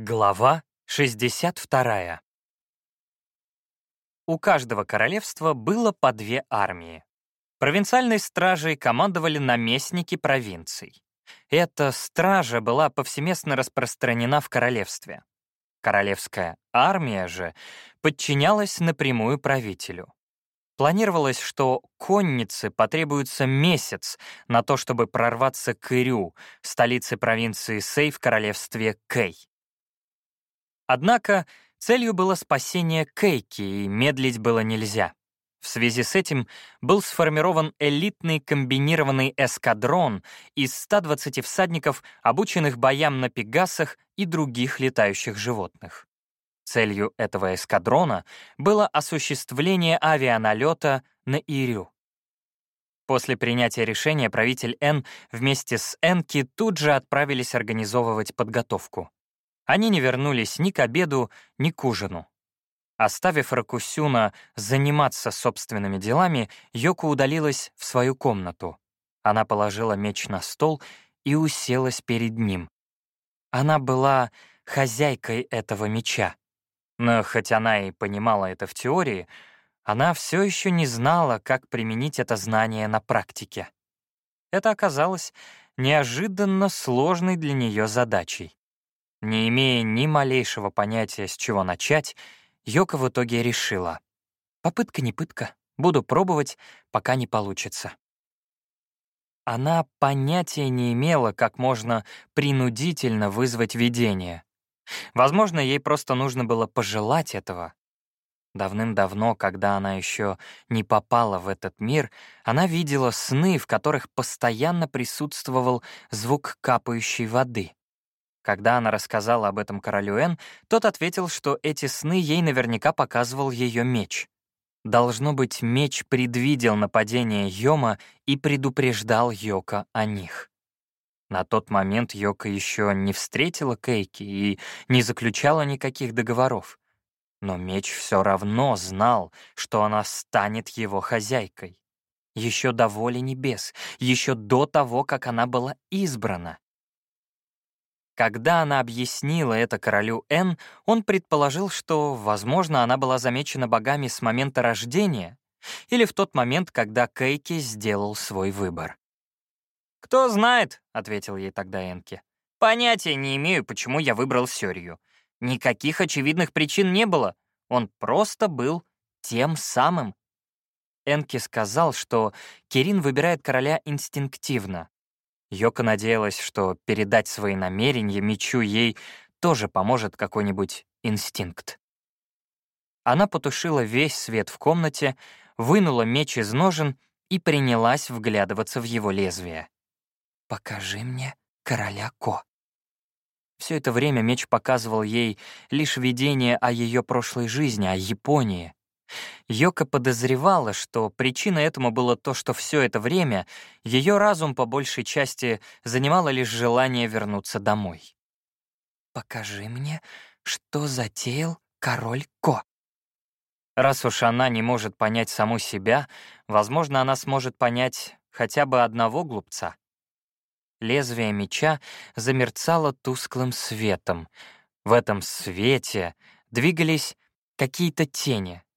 Глава 62. У каждого королевства было по две армии. Провинциальной стражей командовали наместники провинций. Эта стража была повсеместно распространена в королевстве. Королевская армия же подчинялась напрямую правителю. Планировалось, что коннице потребуется месяц на то, чтобы прорваться к Ирю, столице провинции Сей в королевстве Кэй. Однако целью было спасение Кейки, и медлить было нельзя. В связи с этим был сформирован элитный комбинированный эскадрон из 120 всадников, обученных боям на пегасах и других летающих животных. Целью этого эскадрона было осуществление авианалета на Ирю. После принятия решения правитель Н вместе с Энки тут же отправились организовывать подготовку. Они не вернулись ни к обеду, ни к ужину. Оставив Ракусюна заниматься собственными делами, Йоко удалилась в свою комнату. Она положила меч на стол и уселась перед ним. Она была хозяйкой этого меча. Но хоть она и понимала это в теории, она все еще не знала, как применить это знание на практике. Это оказалось неожиданно сложной для нее задачей. Не имея ни малейшего понятия, с чего начать, Йока в итоге решила. Попытка не пытка, буду пробовать, пока не получится. Она понятия не имела, как можно принудительно вызвать видение. Возможно, ей просто нужно было пожелать этого. Давным-давно, когда она еще не попала в этот мир, она видела сны, в которых постоянно присутствовал звук капающей воды. Когда она рассказала об этом королю Эн, тот ответил, что эти сны ей наверняка показывал ее меч. Должно быть, меч предвидел нападение Йома и предупреждал Йока о них. На тот момент Йока еще не встретила Кейки и не заключала никаких договоров. Но меч все равно знал, что она станет его хозяйкой. Еще до воли небес, еще до того, как она была избрана. Когда она объяснила это королю Н, он предположил, что, возможно, она была замечена богами с момента рождения или в тот момент, когда Кейки сделал свой выбор. «Кто знает», — ответил ей тогда Энки. «Понятия не имею, почему я выбрал Сёрью. Никаких очевидных причин не было. Он просто был тем самым». Энки сказал, что Кирин выбирает короля инстинктивно, Йока надеялась, что передать свои намерения мечу ей тоже поможет какой-нибудь инстинкт. Она потушила весь свет в комнате, вынула меч из ножен и принялась вглядываться в его лезвие. «Покажи мне короля Ко». Все это время меч показывал ей лишь видение о ее прошлой жизни, о Японии, Йока подозревала, что причиной этому было то, что все это время ее разум по большей части занимало лишь желание вернуться домой. «Покажи мне, что затеял король Ко». Раз уж она не может понять саму себя, возможно, она сможет понять хотя бы одного глупца. Лезвие меча замерцало тусклым светом. В этом свете двигались какие-то тени —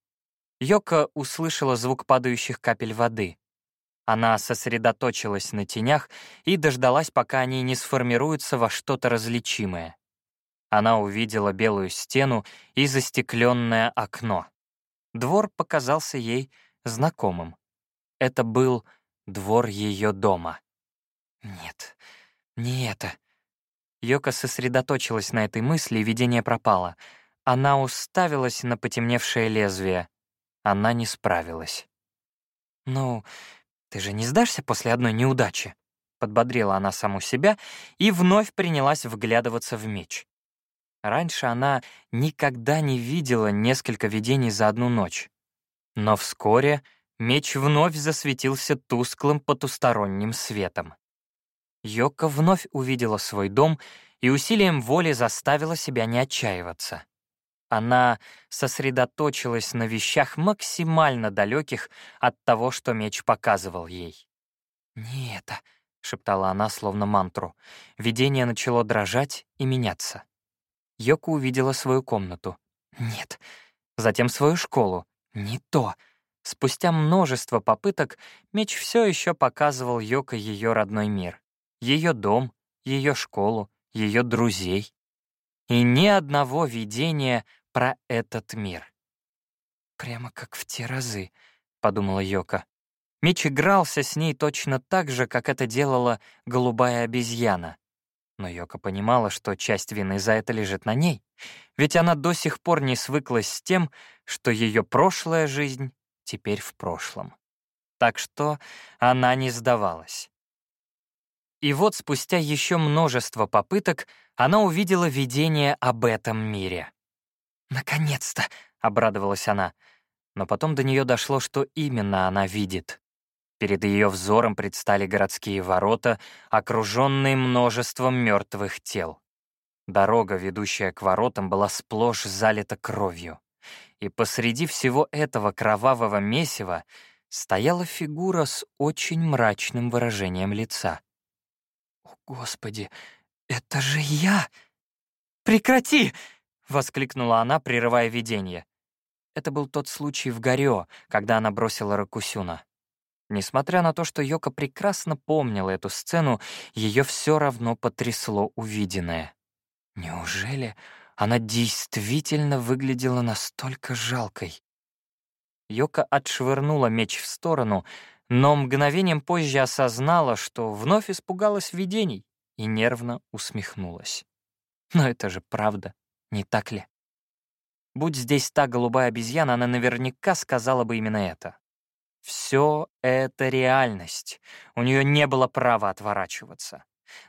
Йока услышала звук падающих капель воды. Она сосредоточилась на тенях и дождалась, пока они не сформируются во что-то различимое. Она увидела белую стену и застекленное окно. Двор показался ей знакомым. Это был двор ее дома. Нет, не это. Йока сосредоточилась на этой мысли, и видение пропало. Она уставилась на потемневшее лезвие она не справилась. «Ну, ты же не сдашься после одной неудачи?» Подбодрила она саму себя и вновь принялась вглядываться в меч. Раньше она никогда не видела несколько видений за одну ночь. Но вскоре меч вновь засветился тусклым потусторонним светом. Йока вновь увидела свой дом и усилием воли заставила себя не отчаиваться. Она сосредоточилась на вещах максимально далеких от того, что меч показывал ей. «Не это», — шептала она, словно мантру. Видение начало дрожать и меняться. Йока увидела свою комнату. Нет. Затем свою школу. Не то. Спустя множество попыток меч все еще показывал Йоко ее родной мир. Ее дом, ее школу, ее друзей. И ни одного видения про этот мир. «Прямо как в те разы», — подумала Йока. Меч игрался с ней точно так же, как это делала голубая обезьяна. Но Йока понимала, что часть вины за это лежит на ней, ведь она до сих пор не свыклась с тем, что ее прошлая жизнь теперь в прошлом. Так что она не сдавалась. И вот спустя еще множество попыток она увидела видение об этом мире. «Наконец-то!» — обрадовалась она. Но потом до нее дошло, что именно она видит. Перед ее взором предстали городские ворота, окруженные множеством мертвых тел. Дорога, ведущая к воротам, была сплошь залита кровью. И посреди всего этого кровавого месива стояла фигура с очень мрачным выражением лица. «О, Господи, это же я!» «Прекрати!» — воскликнула она, прерывая видение. Это был тот случай в Горё, когда она бросила Ракусюна. Несмотря на то, что Йока прекрасно помнила эту сцену, ее все равно потрясло увиденное. Неужели она действительно выглядела настолько жалкой? Йока отшвырнула меч в сторону, но мгновением позже осознала, что вновь испугалась видений и нервно усмехнулась. Но это же правда, не так ли? Будь здесь та голубая обезьяна, она наверняка сказала бы именно это. Все это реальность. У нее не было права отворачиваться.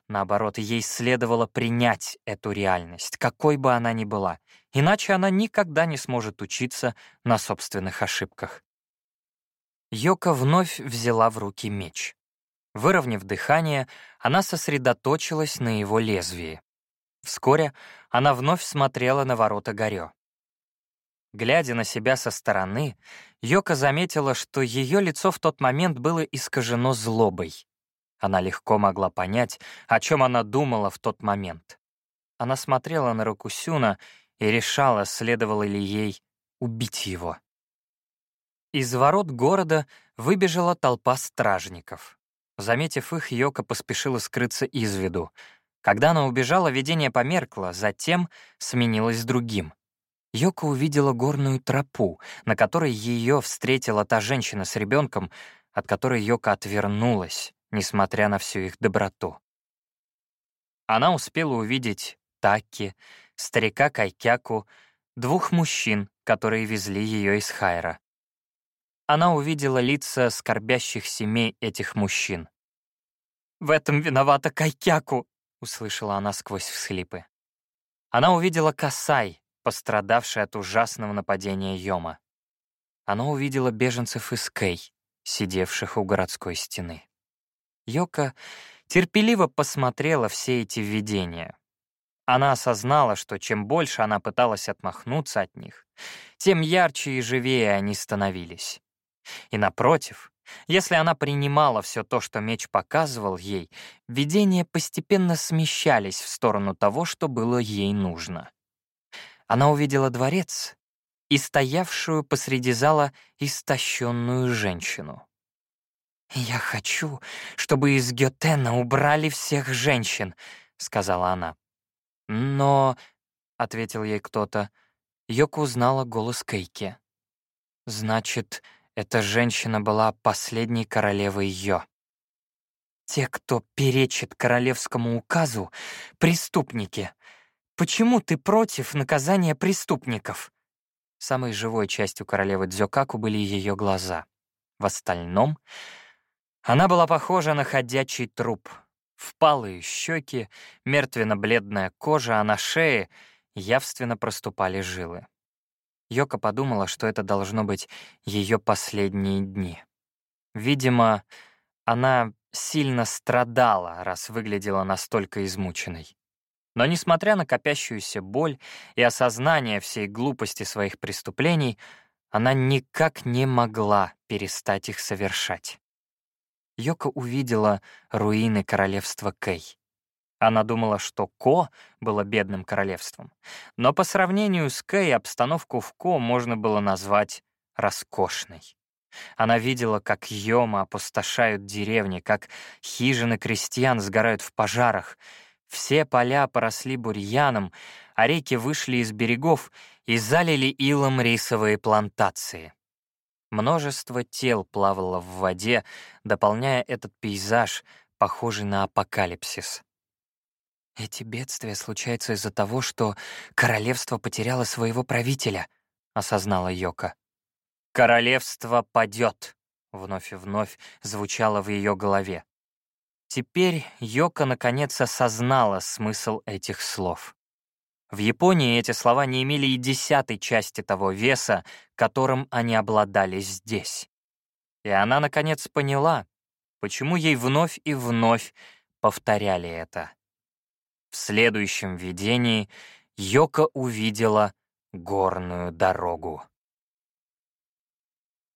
Наоборот, ей следовало принять эту реальность, какой бы она ни была, иначе она никогда не сможет учиться на собственных ошибках. Йока вновь взяла в руки меч. Выровняв дыхание, она сосредоточилась на его лезвии. Вскоре она вновь смотрела на ворота Горё. Глядя на себя со стороны, Йока заметила, что ее лицо в тот момент было искажено злобой. Она легко могла понять, о чем она думала в тот момент. Она смотрела на Рокусюна и решала, следовало ли ей убить его. Из ворот города выбежала толпа стражников. Заметив их, Йока поспешила скрыться из виду. Когда она убежала, видение померкло, затем сменилось другим. Йока увидела горную тропу, на которой ее встретила та женщина с ребенком, от которой Йока отвернулась, несмотря на всю их доброту. Она успела увидеть Таки, старика Кайкяку, двух мужчин, которые везли ее из Хайра. Она увидела лица скорбящих семей этих мужчин. «В этом виновата Кайкяку!» — услышала она сквозь всхлипы. Она увидела Касай, пострадавшей от ужасного нападения Йома. Она увидела беженцев из Кей, сидевших у городской стены. Йока терпеливо посмотрела все эти видения. Она осознала, что чем больше она пыталась отмахнуться от них, тем ярче и живее они становились. И напротив, если она принимала все то, что меч показывал ей, видения постепенно смещались в сторону того, что было ей нужно. Она увидела дворец и стоявшую посреди зала истощенную женщину. «Я хочу, чтобы из Гетена убрали всех женщин», — сказала она. «Но...» — ответил ей кто-то. Йока узнала голос Кейки. «Значит, эта женщина была последней королевой Йо». «Те, кто перечит королевскому указу, — преступники», Почему ты против наказания преступников?» Самой живой частью королевы Дзёкаку были ее глаза. В остальном она была похожа на ходячий труп. Впалые щеки, мертвенно-бледная кожа, а на шее явственно проступали жилы. Йока подумала, что это должно быть ее последние дни. Видимо, она сильно страдала, раз выглядела настолько измученной. Но несмотря на копящуюся боль и осознание всей глупости своих преступлений, она никак не могла перестать их совершать. Йока увидела руины королевства Кэй. Она думала, что Ко было бедным королевством, но по сравнению с Кэй обстановку в Ко можно было назвать роскошной. Она видела, как Йома опустошают деревни, как хижины крестьян сгорают в пожарах. Все поля поросли бурьяном, а реки вышли из берегов и залили илом рисовые плантации. Множество тел плавало в воде, дополняя этот пейзаж, похожий на апокалипсис. «Эти бедствия случаются из-за того, что королевство потеряло своего правителя», — осознала Йока. «Королевство падет», — вновь и вновь звучало в ее голове. Теперь Йока наконец осознала смысл этих слов. В Японии эти слова не имели и десятой части того веса, которым они обладали здесь. И она, наконец, поняла, почему ей вновь и вновь повторяли это. В следующем видении Йока увидела горную дорогу.